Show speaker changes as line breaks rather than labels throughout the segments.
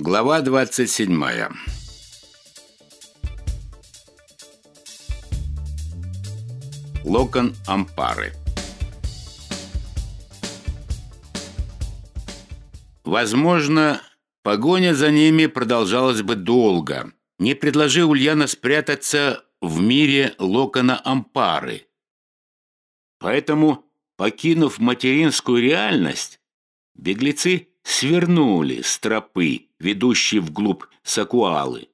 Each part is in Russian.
Глава 27 Локон Ампары Возможно, погоня за ними продолжалась бы долго, не предложи Ульяна спрятаться в мире Локона Ампары. Поэтому, покинув материнскую реальность, беглецы свернули с тропы, ведущей вглубь Сакуалы,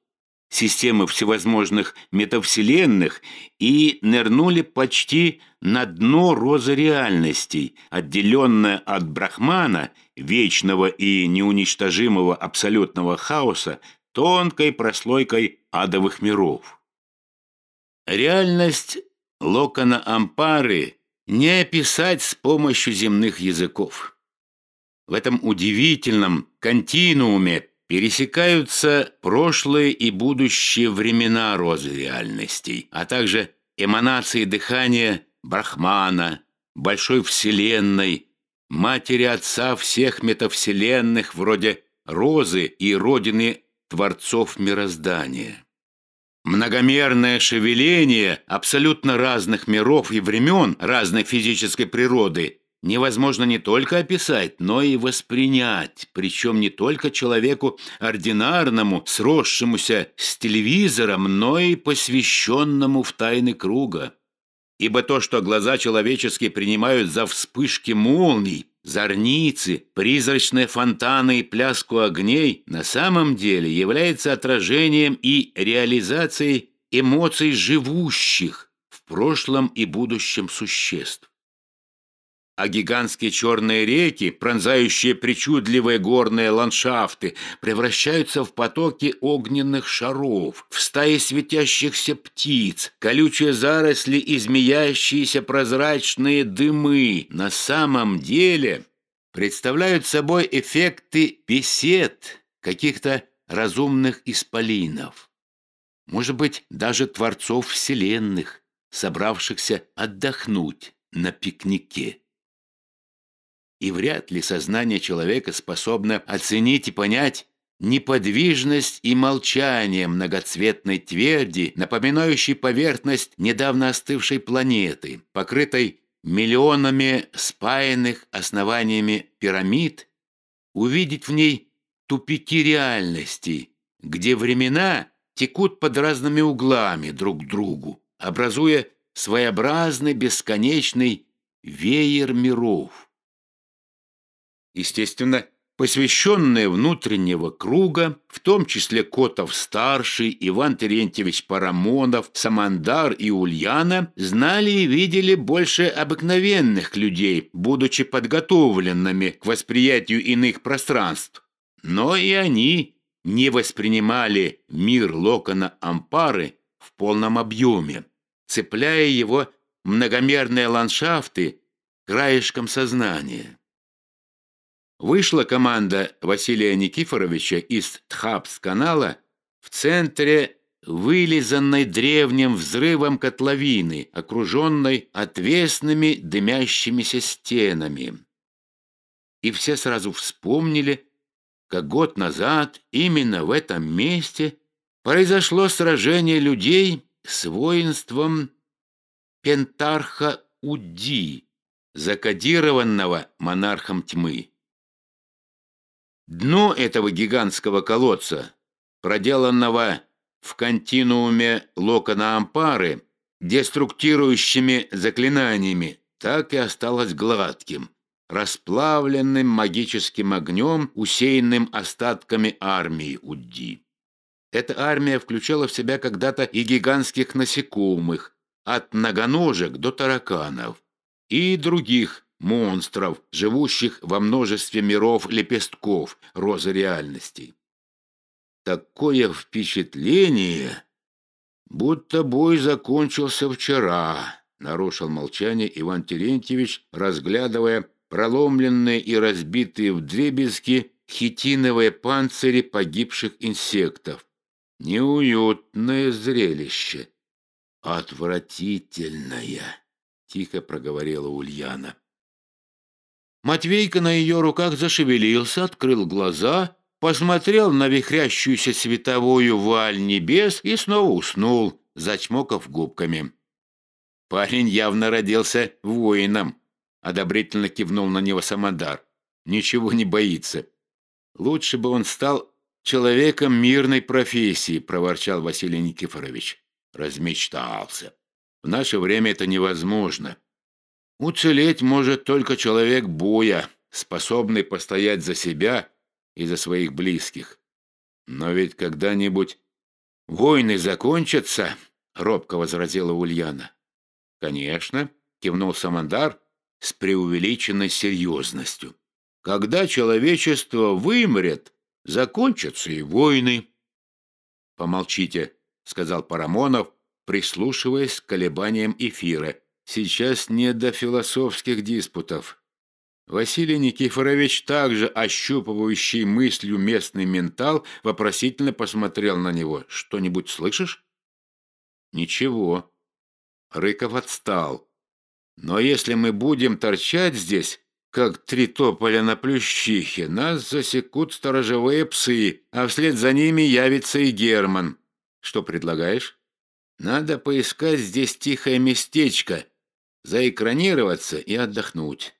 системы всевозможных метавселенных, и нырнули почти на дно розы реальностей, отделенное от Брахмана, вечного и неуничтожимого абсолютного хаоса, тонкой прослойкой адовых миров. Реальность Локона Ампары не описать с помощью земных языков. В этом удивительном континууме пересекаются прошлые и будущие времена розы реальностей, а также эманации дыхания Брахмана, Большой Вселенной, матери Отца всех метавселенных, вроде розы и родины Творцов мироздания. Многомерное шевеление абсолютно разных миров и времен разной физической природы невозможно не только описать, но и воспринять, причем не только человеку ординарному, сросшемуся с телевизором, но и посвященному в тайны круга. Ибо то, что глаза человеческие принимают за вспышки молний, зорницы, призрачные фонтаны и пляску огней, на самом деле является отражением и реализацией эмоций живущих в прошлом и будущем существ а гигантские черные реки, пронзающие причудливые горные ландшафты, превращаются в потоки огненных шаров, в стаи светящихся птиц, колючие заросли и змеящиеся прозрачные дымы. На самом деле представляют собой эффекты бесед каких-то разумных исполинов. Может быть, даже творцов вселенных, собравшихся отдохнуть на пикнике и вряд ли сознание человека способно оценить и понять неподвижность и молчание многоцветной тверди, напоминающей поверхность недавно остывшей планеты, покрытой миллионами спаянных основаниями пирамид, увидеть в ней тупики реальности, где времена текут под разными углами друг к другу, образуя своеобразный бесконечный веер миров естественно, посвященные внутреннего круга, в том числе Котов-старший, Иван Терентьевич Парамонов, Самандар и Ульяна, знали и видели больше обыкновенных людей, будучи подготовленными к восприятию иных пространств. Но и они не воспринимали мир Локона Ампары в полном объеме, цепляя его многомерные ландшафты краешком сознания. Вышла команда Василия Никифоровича из Тхапс-канала в центре вылизанной древним взрывом котловины, окруженной отвесными дымящимися стенами. И все сразу вспомнили, как год назад именно в этом месте произошло сражение людей с воинством Пентарха Уди, закодированного монархом тьмы. Дно этого гигантского колодца, проделанного в континууме локона Ампары, деструктирующими заклинаниями, так и осталось гладким, расплавленным магическим огнем, усеянным остатками армии Удди. Эта армия включала в себя когда-то и гигантских насекомых, от многоножек до тараканов, и других монстров, живущих во множестве миров лепестков розы реальностей. Такое впечатление, будто бой закончился вчера, нарушил молчание Иван Терентьевич, разглядывая проломленные и разбитые вдребезги хитиновые панцири погибших инсектов. Неуютное зрелище. Отвратительное, тихо проговорила Ульяна. Матвейка на ее руках зашевелился, открыл глаза, посмотрел на вихрящуюся световую валь небес и снова уснул, зачмокав губками. Парень явно родился воином, одобрительно кивнул на него Самодар. Ничего не боится. Лучше бы он стал человеком мирной профессии, проворчал Василий Никифорович. Размечтался. В наше время это невозможно. Уцелеть может только человек боя, способный постоять за себя и за своих близких. Но ведь когда-нибудь войны закончатся, робко возразила Ульяна. Конечно, кивнул Самандар с преувеличенной серьезностью. Когда человечество вымрет, закончатся и войны. Помолчите, сказал Парамонов, прислушиваясь к колебаниям эфира. Сейчас не до философских диспутов. Василий Никифорович, также ощупывающий мыслью местный ментал, вопросительно посмотрел на него. «Что-нибудь слышишь?» «Ничего». Рыков отстал. «Но если мы будем торчать здесь, как три тополя на плющихе, нас засекут сторожевые псы, а вслед за ними явится и Герман. Что предлагаешь? Надо поискать здесь тихое местечко, заэкранироваться и отдохнуть».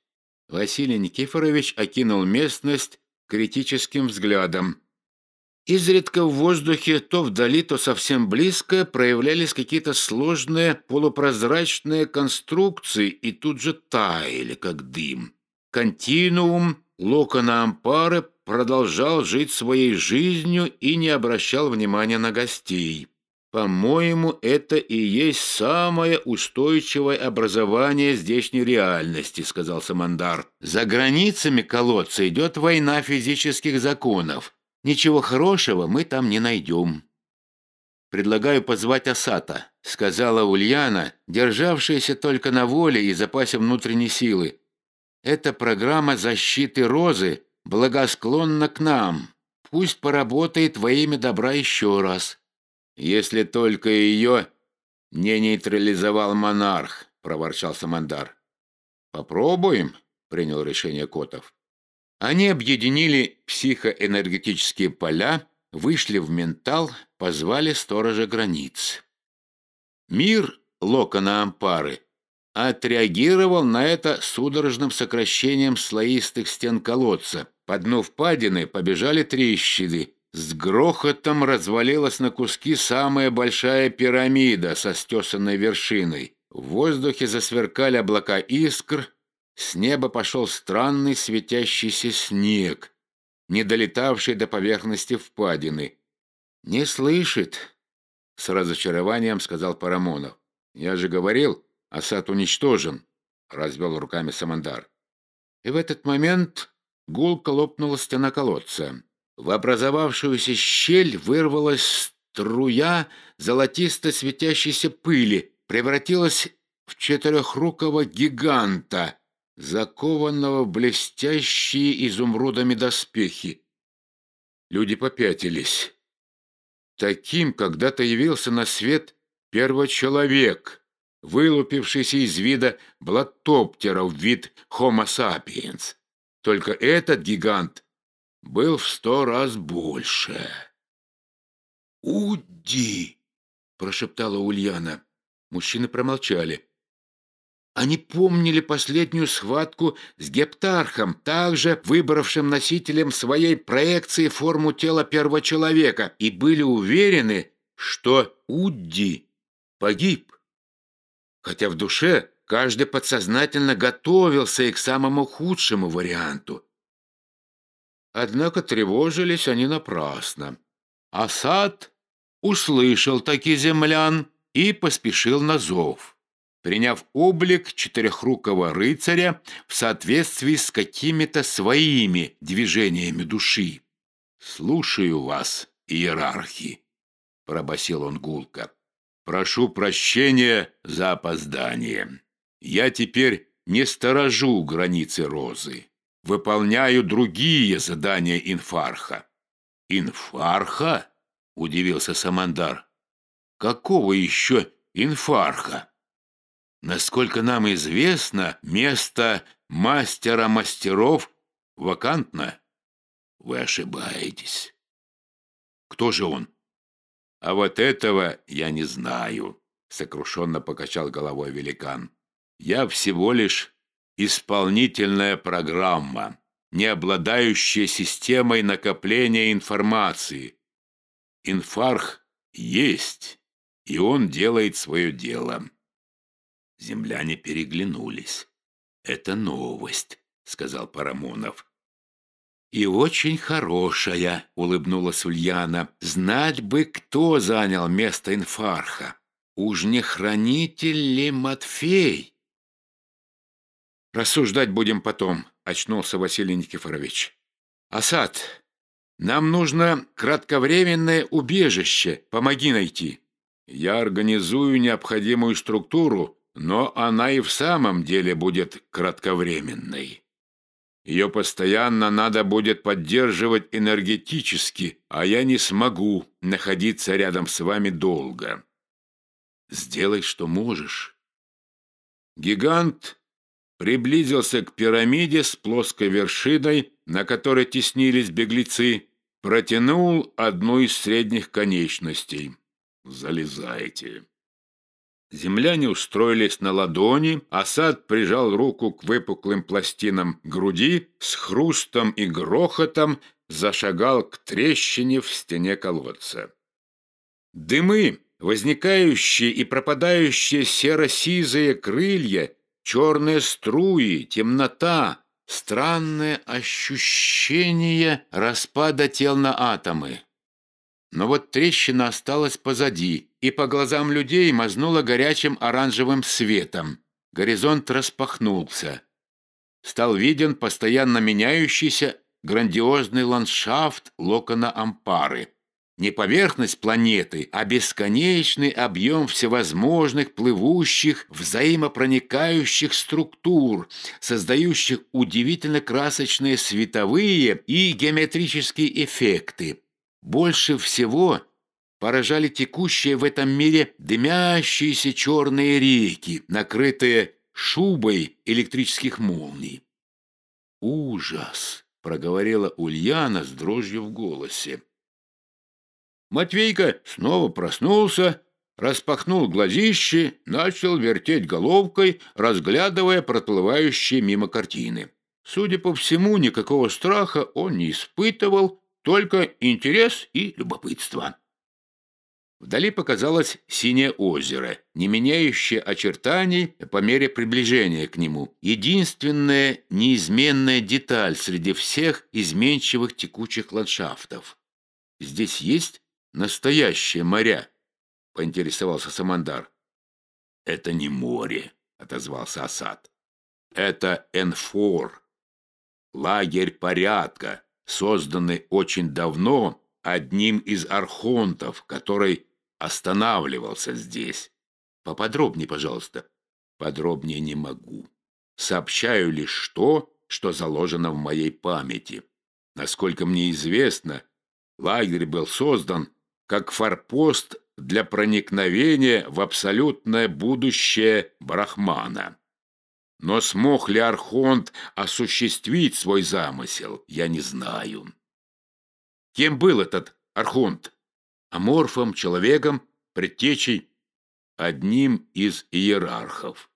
Василий Никифорович окинул местность критическим взглядом. Изредка в воздухе, то вдали, то совсем близко, проявлялись какие-то сложные полупрозрачные конструкции и тут же таяли, как дым. Континуум локона Ампары продолжал жить своей жизнью и не обращал внимания на гостей. По-моему, это и есть самое устойчивое образование здешней реальности, сказал Самандар. За границами колодца идет война физических законов. Ничего хорошего мы там не найдем. Предлагаю позвать Асата, сказала Ульяна, державшаяся только на воле и запасе внутренней силы. Эта программа защиты Розы благосклонна к нам. Пусть поработает во имя добра еще раз. «Если только ее не нейтрализовал монарх», — проворчал Самандар. «Попробуем», — принял решение Котов. Они объединили психоэнергетические поля, вышли в ментал, позвали сторожа границ. Мир Локона Ампары отреагировал на это судорожным сокращением слоистых стен колодца. По дну впадины побежали трещины, с грохотом развалилась на куски самая большая пирамида со стесанной вершиной. В воздухе засверкали облака искр, с неба пошел странный светящийся снег, не долетавший до поверхности впадины. «Не слышит», — с разочарованием сказал Парамонов. «Я же говорил, осад уничтожен», — развел руками Самандар. И в этот момент гулко лопнула стена колодца. В образовавшуюся щель вырвалась струя золотисто светящейся пыли, превратилась в четырехрукого гиганта, закованного в блестящие изумрудами доспехи. Люди попятились. Таким когда-то явился на свет первый человек, вылупившийся из вида блаттоптера в вид Homo sapiens. Только этот гигант был в сто раз больше. «Уди!» — прошептала Ульяна. Мужчины промолчали. Они помнили последнюю схватку с Гептархом, также выбравшим носителем своей проекции форму тела первого человека, и были уверены, что Удди погиб. Хотя в душе каждый подсознательно готовился и к самому худшему варианту. Однако тревожились они напрасно. Асад услышал таки землян и поспешил на зов, приняв облик четырехрукого рыцаря в соответствии с какими-то своими движениями души. «Слушаю вас, иерархи», — пробасил он гулко. «Прошу прощения за опоздание. Я теперь не сторожу границы розы выполняю другие задания инфарха». «Инфарха?» — удивился Самандар. «Какого еще инфарха?» «Насколько нам известно, место мастера мастеров вакантно». вы ошибаетесь. Кто же он? А вот этого я не знаю, сокрушенно покачал головой великан. Я всего лишь исполнительная программа, не обладающая системой накопления информации. Инфарх есть, и он делает свое дело. Земляне переглянулись. «Это новость», — сказал Парамонов. «И очень хорошая», — улыбнулась Ульяна. «Знать бы, кто занял место инфарха. Уж не хранитель ли Матфей?» «Рассуждать будем потом», — очнулся Василий Никифорович. «Асад, нам нужно кратковременное убежище. Помоги найти». «Я организую необходимую структуру, но она и в самом деле будет кратковременной». Ее постоянно надо будет поддерживать энергетически, а я не смогу находиться рядом с вами долго. Сделай, что можешь. Гигант приблизился к пирамиде с плоской вершиной, на которой теснились беглецы, протянул одну из средних конечностей. «Залезайте». Земляне устроились на ладони, Асад прижал руку к выпуклым пластинам груди, с хрустом и грохотом зашагал к трещине в стене колодца. Дымы, возникающие и пропадающие серо-сизые крылья, черные струи, темнота, странное ощущение распада тел на атомы. Но вот трещина осталась позади, и по глазам людей мазнула горячим оранжевым светом. Горизонт распахнулся. Стал виден постоянно меняющийся грандиозный ландшафт локона Ампары. Не поверхность планеты, а бесконечный объем всевозможных плывущих, взаимопроникающих структур, создающих удивительно красочные световые и геометрические эффекты, больше всего поражали текущие в этом мире дымящиеся черные реки, накрытые шубой электрических молний. «Ужас!» — проговорила Ульяна с дрожью в голосе. Матвейка снова проснулся, распахнул глазище, начал вертеть головкой, разглядывая проплывающие мимо картины. Судя по всему, никакого страха он не испытывал, только интерес и любопытство. Вдали показалось синее озеро, не меняющее очертаний по мере приближения к нему. Единственная неизменная деталь среди всех изменчивых текучих ландшафтов. «Здесь есть настоящие моря?» — поинтересовался Самандар. «Это не море», — отозвался Асад. «Это Энфор, лагерь порядка, созданный очень давно одним из архонтов, который останавливался здесь. Поподробнее, пожалуйста. Подробнее не могу. Сообщаю лишь то, что заложено в моей памяти. Насколько мне известно, лагерь был создан как форпост для проникновения в абсолютное будущее Брахмана. Но смог ли Архонт осуществить свой замысел, я не знаю. Кем был этот Архонт? Аморфом, человеком, предтечей? Одним из иерархов.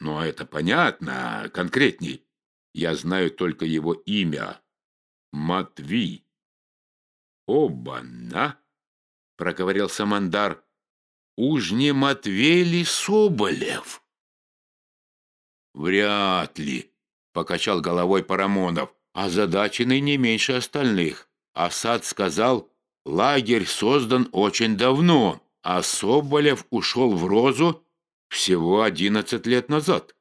Ну, это понятно, конкретней. Я знаю только его имя. Матви. Оба-на, проговорил Самандар. Уж не Матвей ли Соболев? «Вряд ли», — покачал головой Парамонов, озадаченный не меньше остальных. Асад сказал, лагерь создан очень давно, а Соболев ушел в Розу всего одиннадцать лет назад.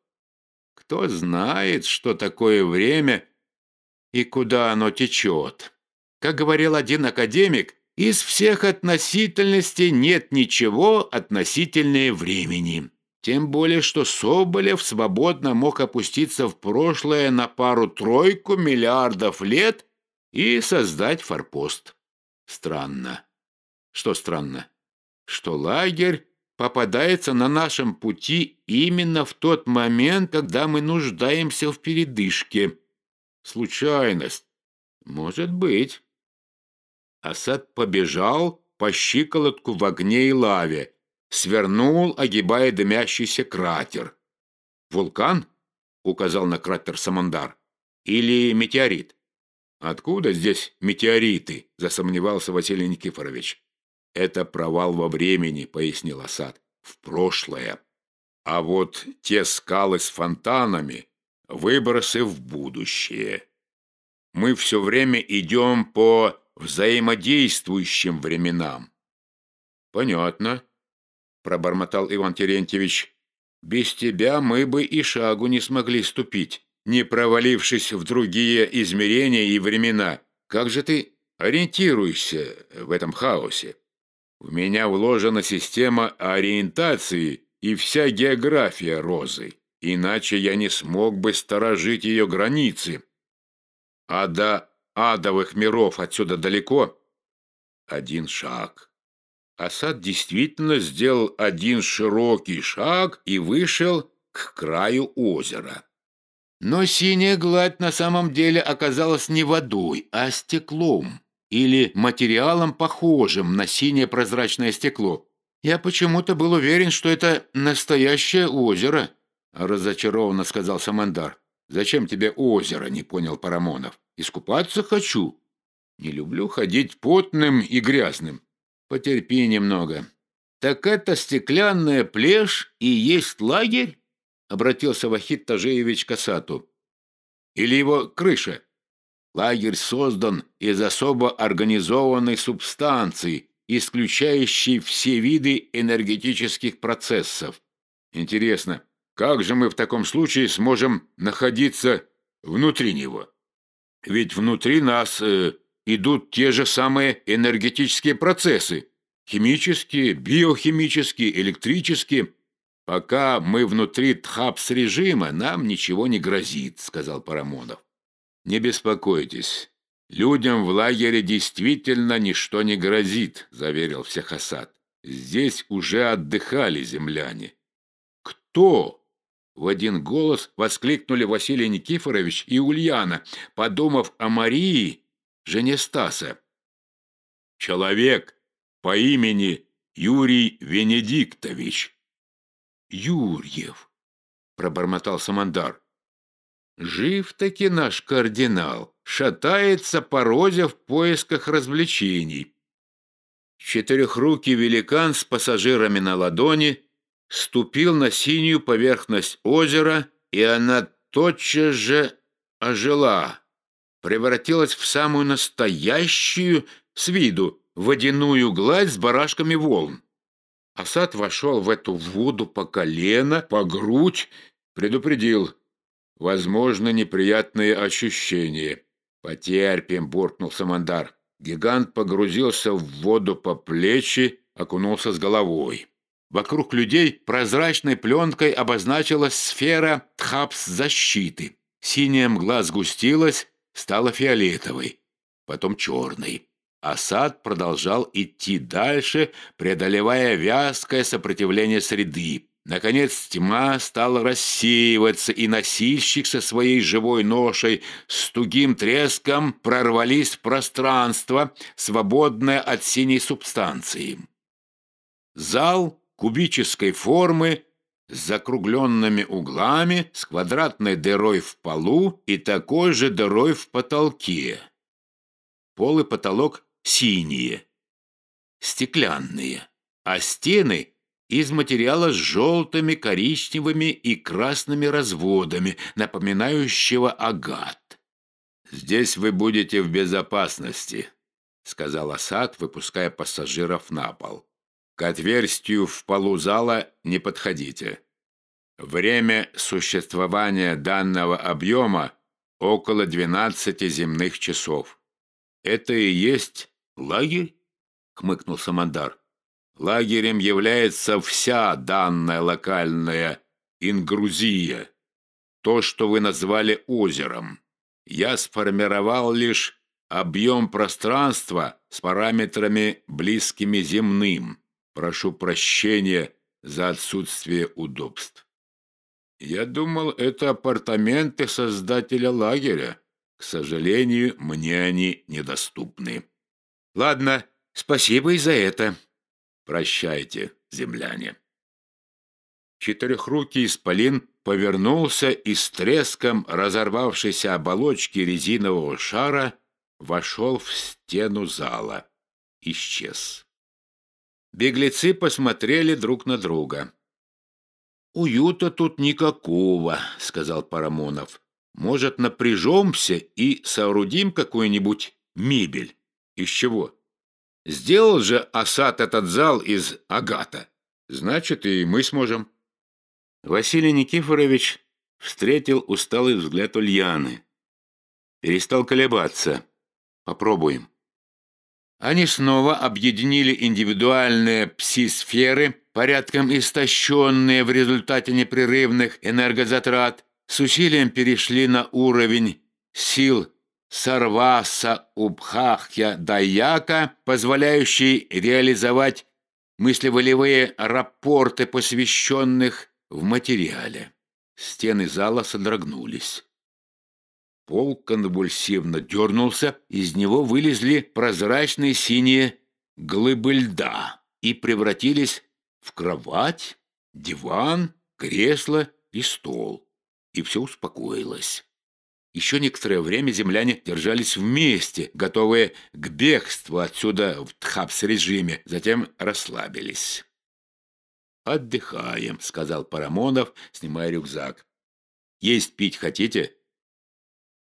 Кто знает, что такое время и куда оно течет. Как говорил один академик, из всех относительностей нет ничего относительнее времени. Тем более, что Соболев свободно мог опуститься в прошлое на пару-тройку миллиардов лет и создать форпост. Странно. Что странно? Что лагерь попадается на нашем пути именно в тот момент, когда мы нуждаемся в передышке. Случайность. Может быть. Асад побежал по щиколотку в огне и лаве, свернул, огибая дымящийся кратер. «Вулкан?» — указал на кратер Самандар. «Или метеорит?» «Откуда здесь метеориты?» — засомневался Василий Никифорович. «Это провал во времени», — пояснил Асад. «В прошлое. А вот те скалы с фонтанами — выбросы в будущее. Мы все время идем по взаимодействующим временам». «Понятно», — пробормотал Иван Терентьевич. «Без тебя мы бы и шагу не смогли ступить, не провалившись в другие измерения и времена. Как же ты ориентируешься в этом хаосе?» В меня вложена система ориентации и вся география розы, иначе я не смог бы сторожить ее границы. А до адовых миров отсюда далеко один шаг. Асад действительно сделал один широкий шаг и вышел к краю озера. Но синяя гладь на самом деле оказалась не водой, а стеклом или материалом, похожим на синее прозрачное стекло. Я почему-то был уверен, что это настоящее озеро, разочарованно сказал Самандар. Зачем тебе озеро, не понял Парамонов. Искупаться хочу. Не люблю ходить потным и грязным. Потерпи немного. Так это стеклянная плешь и есть лагерь? Обратился Вахид Тажеевич к Асату. Или его крыша? Лагерь создан из особо организованной субстанции, исключающей все виды энергетических процессов. Интересно, как же мы в таком случае сможем находиться внутри него? Ведь внутри нас э, идут те же самые энергетические процессы. Химические, биохимические, электрические. Пока мы внутри ТХАПС-режима, нам ничего не грозит, сказал Парамонов. «Не беспокойтесь. Людям в лагере действительно ничто не грозит», — заверил всех Асад. «Здесь уже отдыхали земляне». «Кто?» — в один голос воскликнули Василий Никифорович и Ульяна, подумав о Марии, жене Стаса. «Человек по имени Юрий Венедиктович». «Юрьев», — пробормотал Самандар. Жив-таки наш кардинал, шатается по розе в поисках развлечений. Четырехрукий великан с пассажирами на ладони ступил на синюю поверхность озера, и она тотчас же ожила, превратилась в самую настоящую с виду водяную гладь с барашками волн. Асад вошел в эту воду по колено, по грудь, предупредил Возможно, неприятные ощущения. Потерпим, буркнул Самандар. Гигант погрузился в воду по плечи, окунулся с головой. Вокруг людей прозрачной пленкой обозначилась сфера тхапс-защиты. Синяя мгла сгустилась, стала фиолетовой, потом черной. Асад продолжал идти дальше, преодолевая вязкое сопротивление среды. Наконец тьма стала рассеиваться, и носильщик со своей живой ношей с тугим треском прорвались в пространство, свободное от синей субстанции. Зал кубической формы с закругленными углами, с квадратной дырой в полу и такой же дырой в потолке. Пол и потолок синие, стеклянные, а стены из материала с желтыми, коричневыми и красными разводами, напоминающего агат. «Здесь вы будете в безопасности», — сказал Асад, выпуская пассажиров на пол. «К отверстию в полу зала не подходите. Время существования данного объема около 12 земных часов. Это и есть лагерь?» — хмыкнул Самандар. Лагерем является вся данная локальная ингрузия, то, что вы назвали озером. Я сформировал лишь объем пространства с параметрами близкими земным. Прошу прощения за отсутствие удобств. Я думал, это апартаменты создателя лагеря. К сожалению, мне они недоступны. Ладно, спасибо и за это. Прощайте, земляне. Четырехрукий исполин повернулся и с треском разорвавшейся оболочки резинового шара вошел в стену зала. Исчез. Беглецы посмотрели друг на друга. «Уюта тут никакого», — сказал Парамонов. «Может, напряжемся и соорудим какую-нибудь мебель? Из чего? Сделал же Асад этот зал из агата. Значит, и мы сможем». Василий Никифорович встретил усталый взгляд Ульяны. Перестал колебаться. «Попробуем». Они снова объединили индивидуальные пси-сферы, порядком истощенные в результате непрерывных энергозатрат, с усилием перешли на уровень сил Сарваса Убхахья Даяка, позволяющий реализовать мыслеволевые рапорты посвященных в материале. Стены зала содрогнулись. Пол конвульсивно дернулся, из него вылезли прозрачные синие глыбы льда и превратились в кровать, диван, кресло и стол. И все успокоилось. Еще некоторое время земляне держались вместе, готовые к бегству отсюда в Тхапс-режиме, затем расслабились. «Отдыхаем», — сказал Парамонов, снимая рюкзак. «Есть пить хотите?»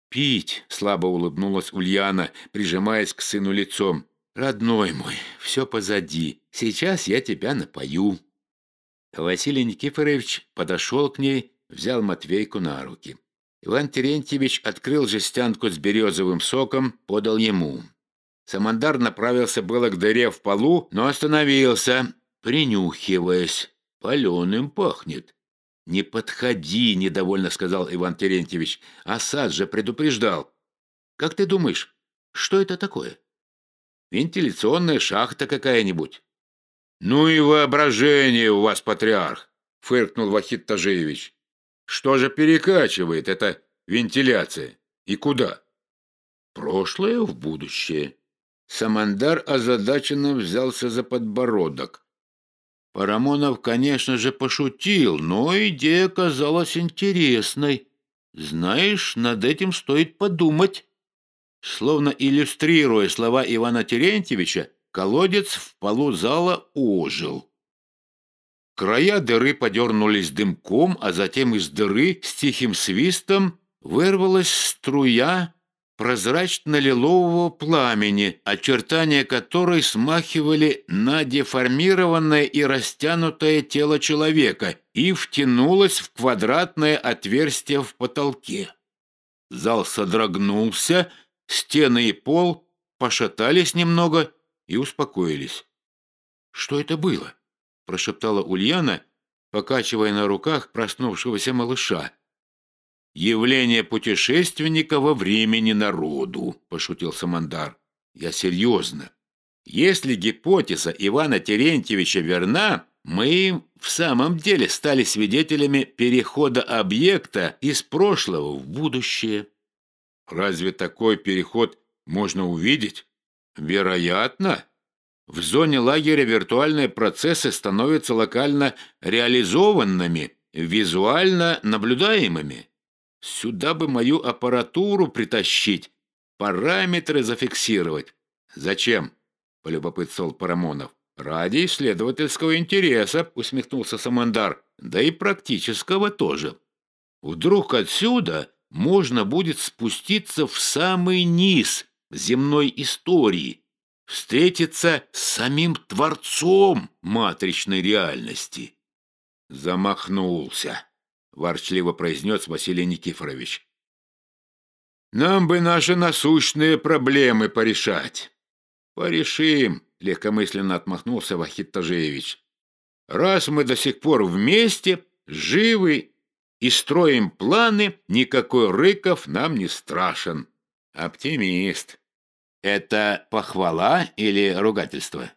«Пить!» — слабо улыбнулась Ульяна, прижимаясь к сыну лицом. «Родной мой, все позади. Сейчас я тебя напою». Василий Никифорович подошел к ней, взял Матвейку на руки. Иван Терентьевич открыл жестянку с березовым соком, подал ему. Самандар направился было к дыре в полу, но остановился, принюхиваясь. Паленым пахнет. «Не подходи», — недовольно сказал Иван Терентьевич. «Асад же предупреждал». «Как ты думаешь, что это такое?» «Вентиляционная шахта какая-нибудь». «Ну и воображение у вас, патриарх!» — фыркнул Вахид Тажеевич. «Что же перекачивает эта вентиляция? И куда?» «Прошлое в будущее». Самандар озадаченно взялся за подбородок. Парамонов, конечно же, пошутил, но идея казалась интересной. Знаешь, над этим стоит подумать. Словно иллюстрируя слова Ивана Терентьевича, колодец в полу зала ожил. Края дыры подернулись дымком, а затем из дыры с тихим свистом вырвалась струя прозрачно-лилового пламени, очертания которой смахивали на деформированное и растянутое тело человека и втянулось в квадратное отверстие в потолке. Зал содрогнулся, стены и пол пошатались немного и успокоились. «Что это было?» – прошептала Ульяна, покачивая на руках проснувшегося малыша. «Явление путешественника во времени народу», – пошутил Самандар. «Я серьезно. Если гипотеза Ивана Терентьевича верна, мы в самом деле стали свидетелями перехода объекта из прошлого в будущее. Разве такой переход можно увидеть? Вероятно. В зоне лагеря виртуальные процессы становятся локально реализованными, визуально наблюдаемыми. Сюда бы мою аппаратуру притащить, параметры зафиксировать. Зачем? полюбопытствовал Парамонов. Ради исследовательского интереса, усмехнулся Самандар, да и практического тоже. Вдруг отсюда можно будет спуститься в самый низ земной истории, встретиться с самим Творцом матричной реальности. Замахнулся ворчливо произнес Василий Никифорович. «Нам бы наши насущные проблемы порешать». «Порешим», — легкомысленно отмахнулся Вахид Тажеевич. «Раз мы до сих пор вместе, живы и строим планы, никакой Рыков нам не страшен. Оптимист. Это похвала или ругательство?»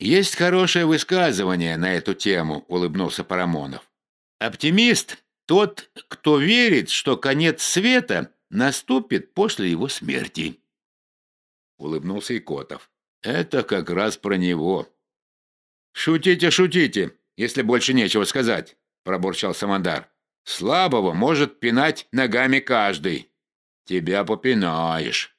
«Есть хорошее высказывание на эту тему», — улыбнулся Парамонов. Оптимист – тот, кто верит, что конец света наступит после его смерти. Улыбнулся Икотов. Это как раз про него. «Шутите, шутите, если больше нечего сказать», — пробурчал Самандар. «Слабого может пинать ногами каждый. Тебя попинаешь».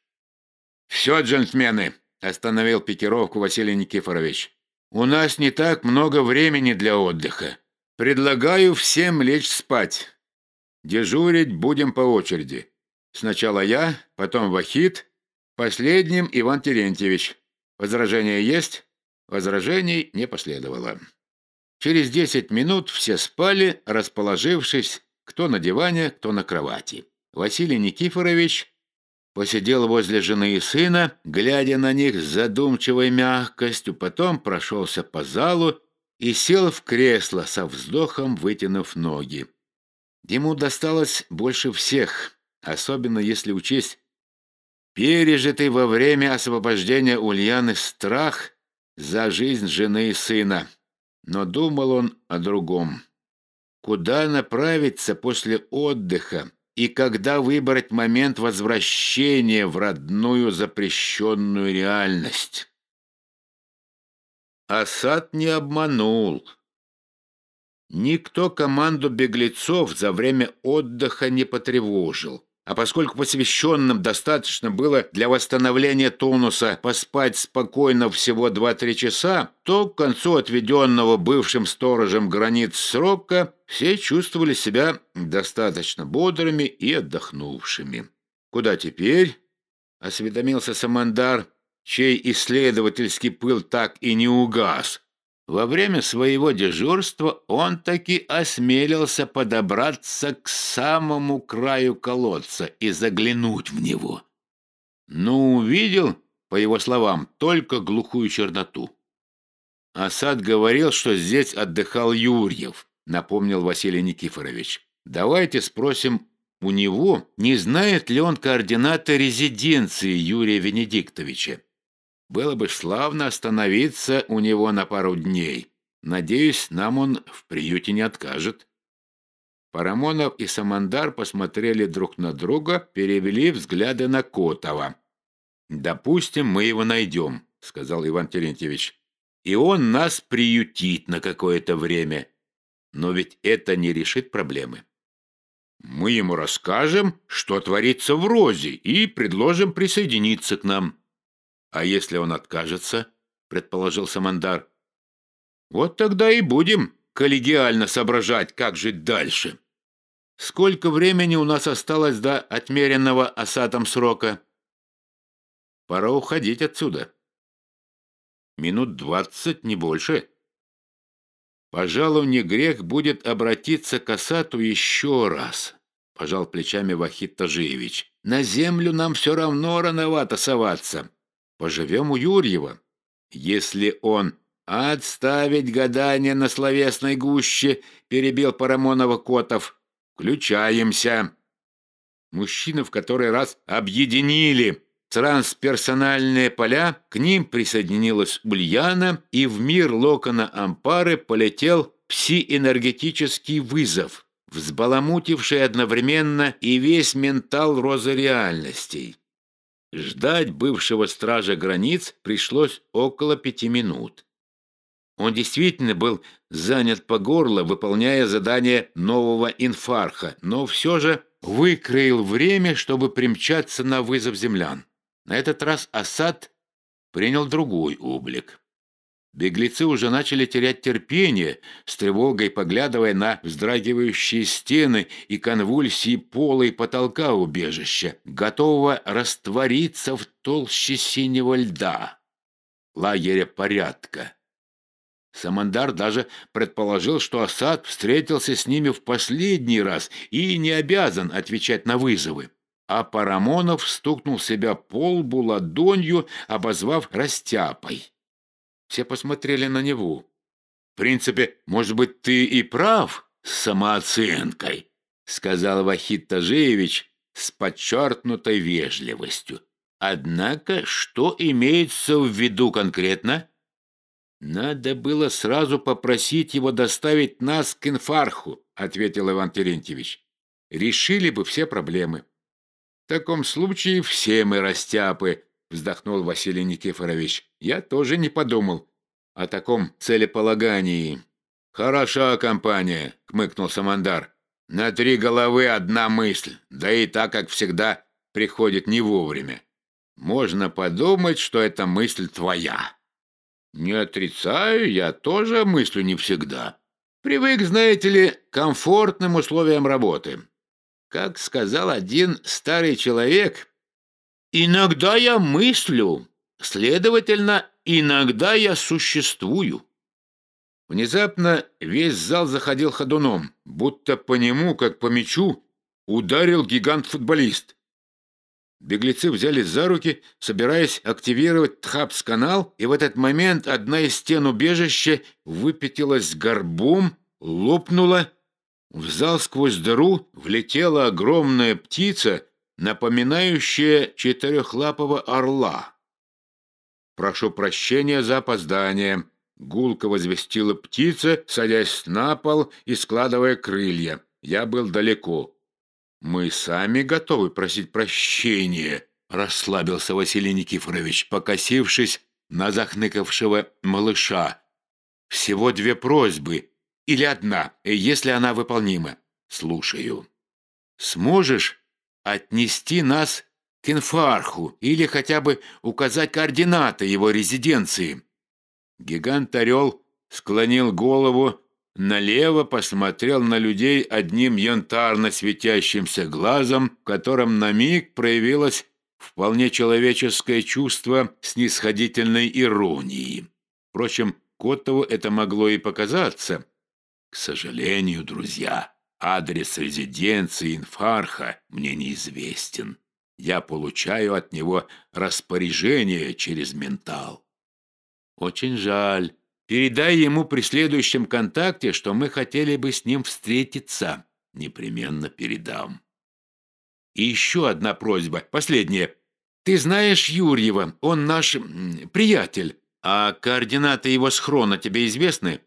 «Все, джентльмены», — остановил пикировку Василий Никифорович. «У нас не так много времени для отдыха. Предлагаю всем лечь спать. Дежурить будем по очереди. Сначала я, потом Вахид, последним Иван Терентьевич. Возражения есть?» Возражений не последовало. Через десять минут все спали, расположившись кто на диване, кто на кровати. Василий Никифорович посидел возле жены и сына, глядя на них с задумчивой мягкостью, потом прошелся по залу и сел в кресло со вздохом, вытянув ноги. Ему досталось больше всех, особенно если учесть пережитый во время освобождения Ульяны страх за жизнь жены и сына. Но думал он о другом. Куда направиться после отдыха и когда выбрать момент возвращения в родную запрещенную реальность? Асад не обманул. Никто команду беглецов за время отдыха не потревожил. А поскольку посвященным достаточно было для восстановления тонуса поспать спокойно всего 2-3 часа, то к концу отведенного бывшим сторожем границ срока все чувствовали себя достаточно бодрыми и отдохнувшими. «Куда теперь?» — осведомился Самандар, чей исследовательский пыл так и не угас, во время своего дежурства он таки осмелился подобраться к самому краю колодца и заглянуть в него. Но увидел, по его словам, только глухую черноту. Асад говорил, что здесь отдыхал Юрьев, напомнил Василий Никифорович. Давайте спросим у него, не знает ли он координаты резиденции Юрия Венедиктовича. Было бы славно остановиться у него на пару дней. Надеюсь, нам он в приюте не откажет». Парамонов и Самандар посмотрели друг на друга, перевели взгляды на Котова. «Допустим, мы его найдем», — сказал Иван Терентьевич. «И он нас приютит на какое-то время. Но ведь это не решит проблемы. Мы ему расскажем, что творится в Розе, и предложим присоединиться к нам». «А если он откажется?» — предположил Самандар. «Вот тогда и будем коллегиально соображать, как жить дальше. Сколько времени у нас осталось до отмеренного осадом срока?» «Пора уходить отсюда». «Минут двадцать, не больше». «Пожалуй, не грех будет обратиться к Асату еще раз», — пожал плечами Вахид Тажиевич. «На землю нам все равно рановато соваться». Поживем у Юрьева. Если он отставить гадание на словесной гуще, перебил Парамонова Котов. Включаемся. Мужчины в который раз объединили трансперсональные поля, к ним присоединилась Ульяна, и в мир Локона Ампары полетел пси-энергетический вызов, взбаламутивший одновременно и весь ментал розы реальностей. Ждать бывшего стража границ пришлось около пяти минут. Он действительно был занят по горло, выполняя задание нового инфарха, но все же выкроил время, чтобы примчаться на вызов землян. На этот раз Асад принял другой облик. Беглецы уже начали терять терпение, с тревогой поглядывая на вздрагивающие стены и конвульсии пола и потолка убежища, готового раствориться в толще синего льда. Лагеря порядка. Самандар даже предположил, что Асад встретился с ними в последний раз и не обязан отвечать на вызовы. А Парамонов стукнул себя по лбу ладонью, обозвав растяпой. Все посмотрели на него. «В принципе, может быть, ты и прав с самооценкой», сказал Вахид Тажеевич с подчеркнутой вежливостью. «Однако, что имеется в виду конкретно?» «Надо было сразу попросить его доставить нас к инфарху», ответил Иван Терентьевич. «Решили бы все проблемы». таком случае все мы растяпы», — вздохнул Василий Никифорович. «Я тоже не подумал о таком целеполагании». «Хороша компания», — хмыкнул Самандар. «На три головы одна мысль, да и так, как всегда, приходит не вовремя. Можно подумать, что эта мысль твоя». «Не отрицаю, я тоже мыслю не всегда. Привык, знаете ли, к комфортным условиям работы. Как сказал один старый человек, «Иногда я мыслю, следовательно, иногда я существую». Внезапно весь зал заходил ходуном, будто по нему, как по мячу, ударил гигант-футболист. Беглецы взялись за руки, собираясь активировать Тхапс-канал, и в этот момент одна из стен убежища выпятилась горбом, лопнула. В зал сквозь дыру влетела огромная птица, напоминающая четырехлапого орла. «Прошу прощения за опоздание», Гулко возвестила птица, садясь на пол и складывая крылья. Я был далеко. «Мы сами готовы просить прощения», — расслабился Василий Никифорович, покосившись на захныкавшего малыша. «Всего две просьбы. Или одна, если она выполнима. Слушаю. Сможешь отнести нас к инфарху или хотя бы указать координаты его резиденции?» Гигант-орел склонил голову, налево посмотрел на людей одним янтарно светящимся глазом, в котором на миг проявилось вполне человеческое чувство снисходительной иронии. Впрочем, Котову это могло и показаться. К сожалению, друзья, адрес резиденции инфарха мне неизвестен. Я получаю от него распоряжение через ментал. Очень жаль. Передай ему при следующем контакте, что мы хотели бы с ним встретиться. Непременно передам. И еще одна просьба, последняя. Ты знаешь Юрьева, он наш приятель, а координаты его схрона тебе известны?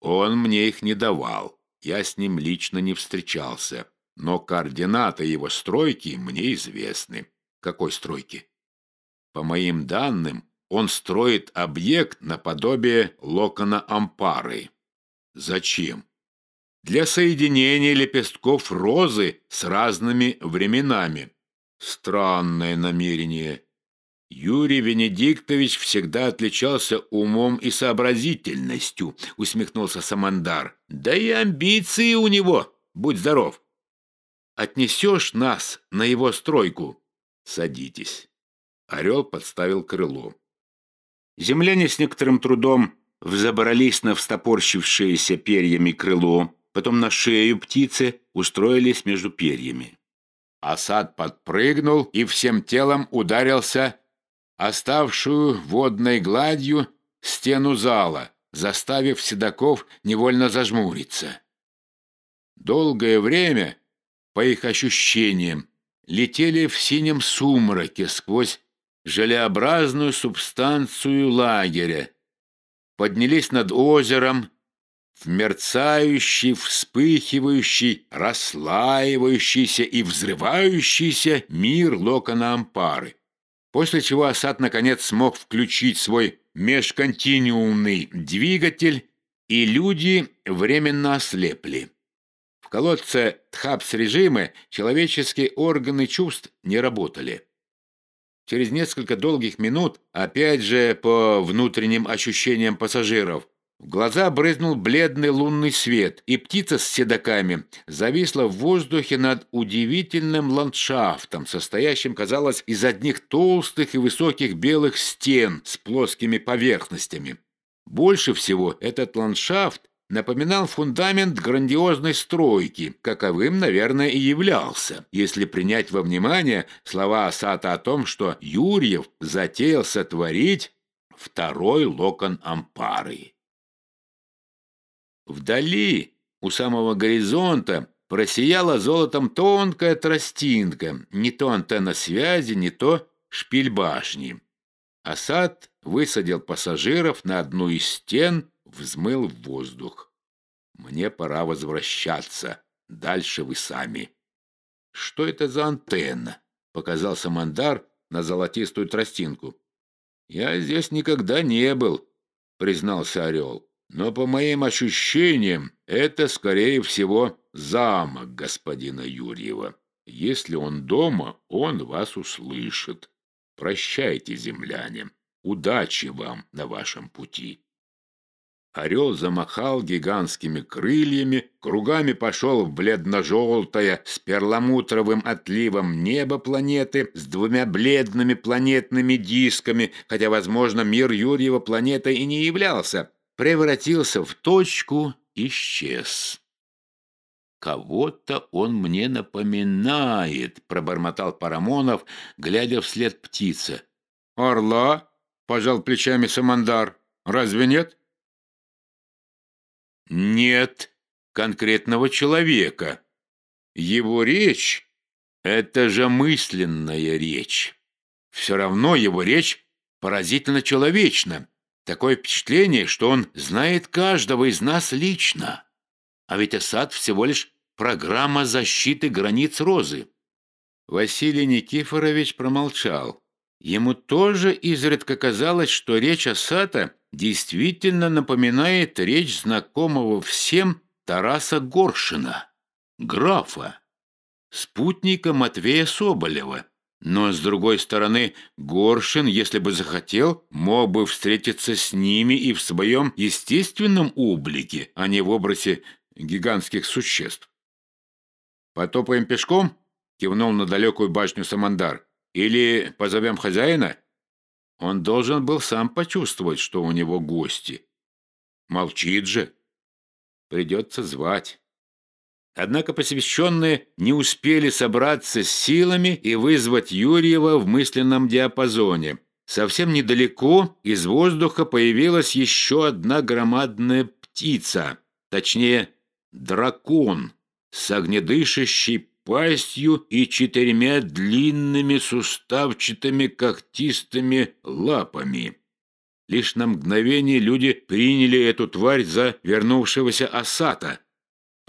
Он мне их не давал. Я с ним лично не встречался. Но координаты его стройки мне известны. Какой стройки? По моим данным, он строит объект наподобие локона ампары. Зачем? Для соединения лепестков розы с разными временами. Странное намерение. Юрий Венедиктович всегда отличался умом и сообразительностью, усмехнулся Самандар. Да и амбиции у него, будь здоров. Отнесешь нас на его стройку? Садитесь. Орел подставил крыло. Земляне с некоторым трудом взобрались на встопорщившееся перьями крыло, потом на шею птицы устроились между перьями. Осад подпрыгнул и всем телом ударился оставшую водной гладью стену зала, заставив седаков невольно зажмуриться. Долгое время, по их ощущениям, летели в синем сумраке сквозь желеобразную субстанцию лагеря, поднялись над озером в мерцающий, вспыхивающий, расслаивающийся и взрывающийся мир локона Ампары. После чего Асад наконец смог включить свой межконтинуумный двигатель, и люди временно ослепли. В колодце Тхапс-режима человеческие органы чувств не работали. Через несколько долгих минут, опять же по внутренним ощущениям пассажиров, в глаза брызнул бледный лунный свет, и птица с седаками зависла в воздухе над удивительным ландшафтом, состоящим, казалось, из одних толстых и высоких белых стен с плоскими поверхностями. Больше всего этот ландшафт напоминал фундамент грандиозной стройки, каковым, наверное, и являлся, если принять во внимание слова Асата о том, что Юрьев затеял сотворить второй локон ампары. Вдали, у самого горизонта, просияла золотом тонкая тростинка, не то антенна связи, не то шпиль башни. Асад высадил пассажиров на одну из стен взмыл в воздух. Мне пора возвращаться. Дальше вы сами. «Что это за антенна?» — показал Самандар на золотистую тростинку. «Я здесь никогда не был», — признался Орел. «Но по моим ощущениям, это, скорее всего, замок господина Юрьева. Если он дома, он вас услышит. Прощайте, земляне. Удачи вам на вашем пути». Орел замахал гигантскими крыльями, кругами пошел в бледно-желтое с перламутровым отливом небо планеты с двумя бледными планетными дисками, хотя, возможно, мир Юрьева планетой и не являлся, превратился в точку, исчез. «Кого-то он мне напоминает», — пробормотал Парамонов, глядя вслед птицы. «Орла?» — пожал плечами Самандар. «Разве нет?» нет конкретного человека. Его речь — это же мысленная речь. Все равно его речь поразительно человечна. Такое впечатление, что он знает каждого из нас лично. А ведь Асад всего лишь программа защиты границ Розы. Василий Никифорович промолчал. Ему тоже изредка казалось, что речь Асата действительно напоминает речь знакомого всем Тараса Горшина, графа, спутника Матвея Соболева. Но, с другой стороны, Горшин, если бы захотел, мог бы встретиться с ними и в своем естественном облике, а не в образе гигантских существ. «Потопаем пешком?» — кивнул на далекую башню Самандар. «Или позовем хозяина?» Он должен был сам почувствовать, что у него гости. Молчит же. Придется звать. Однако посвященные не успели собраться с силами и вызвать Юрьева в мысленном диапазоне. Совсем недалеко из воздуха появилась еще одна громадная птица, точнее, дракон с огнедышащей пастью и четырьмя длинными суставчатыми когтистыми лапами. Лишь на мгновение люди приняли эту тварь за вернувшегося осата.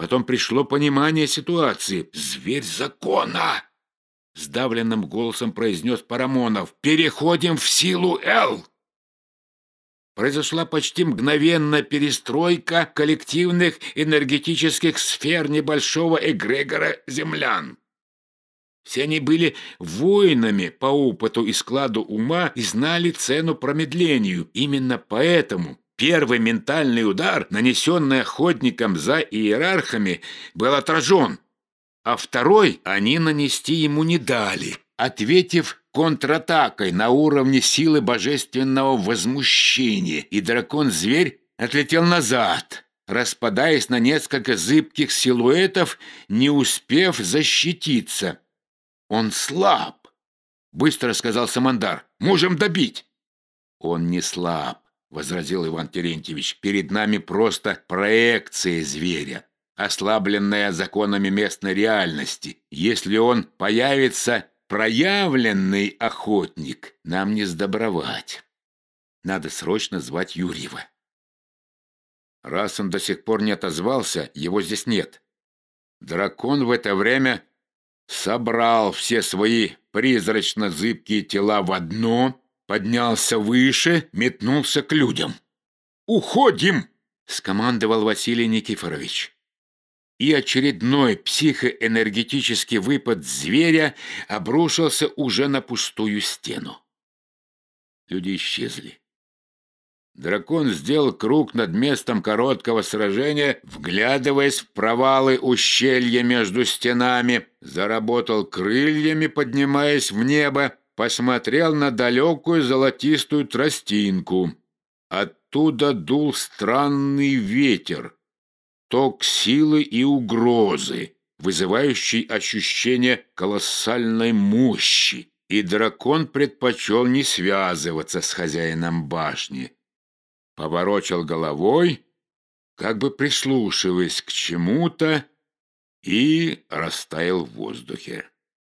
Потом пришло понимание ситуации. «Зверь закона!» Сдавленным голосом произнес Парамонов. «Переходим в силу Л!» произошла почти мгновенная перестройка коллективных энергетических сфер небольшого эгрегора землян. Все они были воинами по опыту и складу ума и знали цену промедлению. Именно поэтому первый ментальный удар, нанесенный охотником за иерархами, был отражен, а второй они нанести ему не дали, ответив контратакой на уровне силы божественного возмущения, и дракон-зверь отлетел назад, распадаясь на несколько зыбких силуэтов, не успев защититься. «Он слаб», — быстро сказал Самандар. «Можем добить». «Он не слаб», — возразил Иван Терентьевич. «Перед нами просто проекция зверя» ослабленная законами местной реальности. Если он появится Проявленный охотник нам не сдобровать. Надо срочно звать Юрьева. Раз он до сих пор не отозвался, его здесь нет. Дракон в это время собрал все свои призрачно-зыбкие тела в одно, поднялся выше, метнулся к людям. «Уходим!» — скомандовал Василий Никифорович и очередной психоэнергетический выпад зверя обрушился уже на пустую стену. Люди исчезли. Дракон сделал круг над местом короткого сражения, вглядываясь в провалы ущелья между стенами, заработал крыльями, поднимаясь в небо, посмотрел на далекую золотистую тростинку. Оттуда дул странный ветер, ток силы и угрозы, вызывающий ощущение колоссальной мощи, и дракон предпочел не связываться с хозяином башни. Поворочил головой, как бы прислушиваясь к чему-то, и растаял в воздухе.